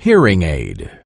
Hearing aid.